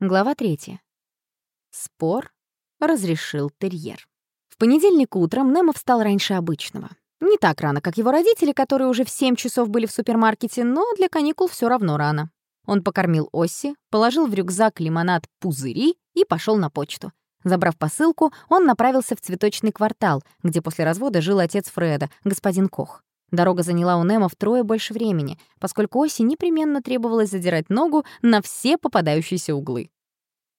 Глава третья. Спор разрешил терьер. В понедельник утром Немо встал раньше обычного. Не так рано, как его родители, которые уже в 7 часов были в супермаркете, но для каникул все равно рано. Он покормил Осси, положил в рюкзак лимонад пузыри и пошел на почту. Забрав посылку, он направился в цветочный квартал, где после развода жил отец Фреда, господин Кох. Дорога заняла у Немо втрое больше времени, поскольку Оси непременно требовалось задирать ногу на все попадающиеся углы.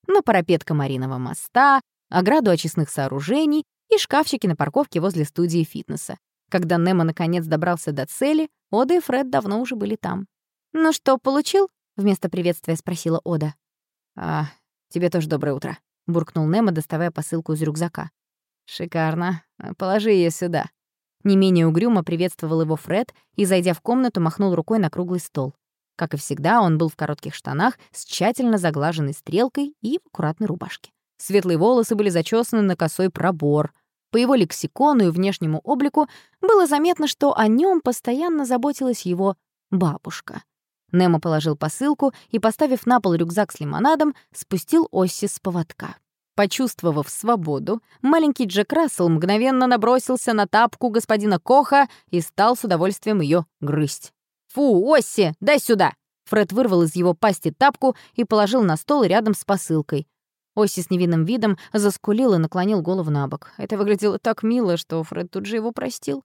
На парапет Комариного моста, ограду очистных сооружений и шкафчики на парковке возле студии фитнеса. Когда Немо наконец добрался до цели, Ода и Фред давно уже были там. «Ну что, получил?» — вместо приветствия спросила Ода. «А, тебе тоже доброе утро», — буркнул Немо, доставая посылку из рюкзака. «Шикарно. Положи ее сюда», не менее угрюмо приветствовал его Фред и, зайдя в комнату, махнул рукой на круглый стол. Как и всегда, он был в коротких штанах с тщательно заглаженной стрелкой и в аккуратной рубашке. Светлые волосы были зачесаны на косой пробор. По его лексикону и внешнему облику было заметно, что о нем постоянно заботилась его бабушка. Немо положил посылку и, поставив на пол рюкзак с лимонадом, спустил Осси с поводка. Почувствовав свободу, маленький Джек Рассел мгновенно набросился на тапку господина Коха и стал с удовольствием ее грызть. «Фу, Осси, дай сюда!» Фред вырвал из его пасти тапку и положил на стол рядом с посылкой. Осси с невинным видом заскулил и наклонил голову на бок. Это выглядело так мило, что Фред тут же его простил.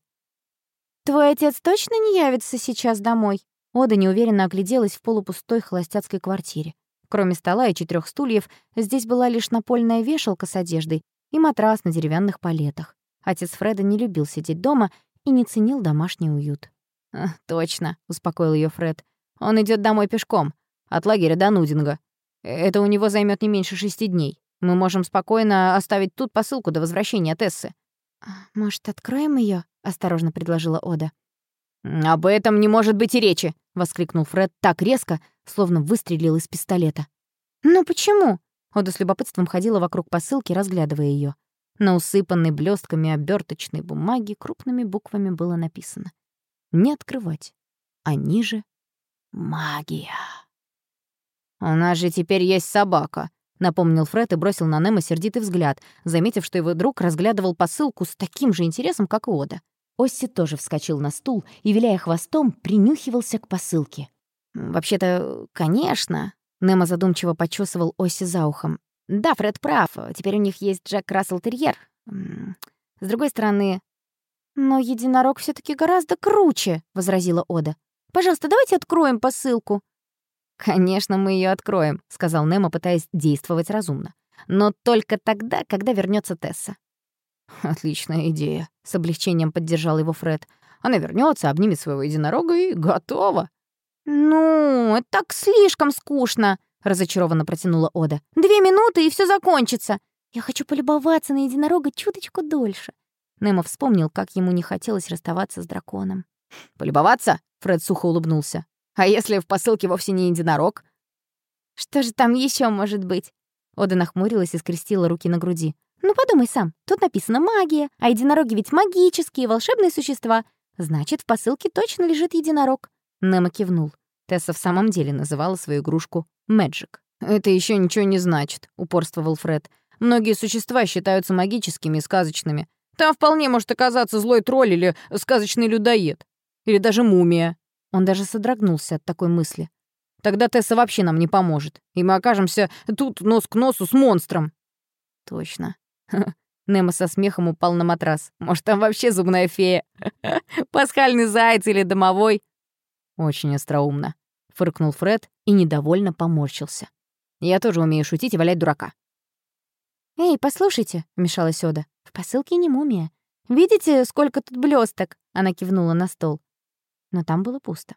«Твой отец точно не явится сейчас домой?» Ода неуверенно огляделась в полупустой холостяцкой квартире. Кроме стола и четырех стульев, здесь была лишь напольная вешалка с одеждой и матрас на деревянных палетах. Отец Фреда не любил сидеть дома и не ценил домашний уют. «А, «Точно», — успокоил ее Фред. «Он идет домой пешком, от лагеря до Нудинга. Это у него займет не меньше шести дней. Мы можем спокойно оставить тут посылку до возвращения Тессы». «А, «Может, откроем ее? осторожно предложила Ода. «Об этом не может быть и речи!» — воскликнул Фред так резко, словно выстрелил из пистолета. «Ну почему?» Ода с любопытством ходила вокруг посылки, разглядывая ее. На усыпанной блестками оберточной бумаги крупными буквами было написано «Не открывать». А ниже — «Магия». «У нас же теперь есть собака», — напомнил Фред и бросил на Немо сердитый взгляд, заметив, что его друг разглядывал посылку с таким же интересом, как и Ода. Осси тоже вскочил на стул и, виляя хвостом, принюхивался к посылке. «Вообще-то, конечно», — Немо задумчиво почесывал Осси за ухом. «Да, Фред прав, теперь у них есть Джек Рассел-терьер. С другой стороны...» «Но единорог все таки гораздо круче», — возразила Ода. «Пожалуйста, давайте откроем посылку». «Конечно, мы ее откроем», — сказал Немо, пытаясь действовать разумно. «Но только тогда, когда вернется Тесса. «Отличная идея», — с облегчением поддержал его Фред. «Она вернется, обнимет своего единорога и готова». «Ну, это так слишком скучно», — разочарованно протянула Ода. «Две минуты, и все закончится. Я хочу полюбоваться на единорога чуточку дольше». Немо вспомнил, как ему не хотелось расставаться с драконом. «Полюбоваться?» — Фред сухо улыбнулся. «А если в посылке вовсе не единорог?» «Что же там еще может быть?» Ода нахмурилась и скрестила руки на груди. Ну подумай сам, тут написано «магия», а единороги ведь магические, волшебные существа. Значит, в посылке точно лежит единорог. Немо кивнул. Тесса в самом деле называла свою игрушку «Мэджик». «Это еще ничего не значит», — упорствовал Фред. «Многие существа считаются магическими и сказочными. Там вполне может оказаться злой тролль или сказочный людоед. Или даже мумия». Он даже содрогнулся от такой мысли. «Тогда Тесса вообще нам не поможет, и мы окажемся тут нос к носу с монстром». «Точно. Немо со смехом упал на матрас. Может, там вообще зубная фея? Пасхальный заяц или домовой? Очень остроумно. Фыркнул Фред и недовольно поморщился. Я тоже умею шутить и валять дурака. «Эй, послушайте», — вмешалась Ода. «В посылке не мумия. Видите, сколько тут блесток? Она кивнула на стол. Но там было пусто.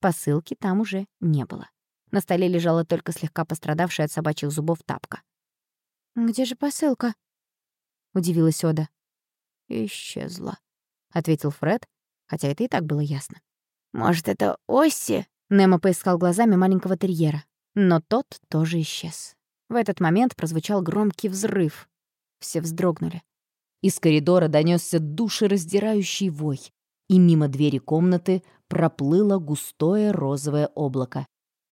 Посылки там уже не было. На столе лежала только слегка пострадавшая от собачьих зубов тапка. «Где же посылка?» — удивилась Ода. «Исчезла», — ответил Фред, хотя это и так было ясно. «Может, это Осси?» Немо поискал глазами маленького терьера, но тот тоже исчез. В этот момент прозвучал громкий взрыв. Все вздрогнули. Из коридора донёсся душераздирающий вой, и мимо двери комнаты проплыло густое розовое облако.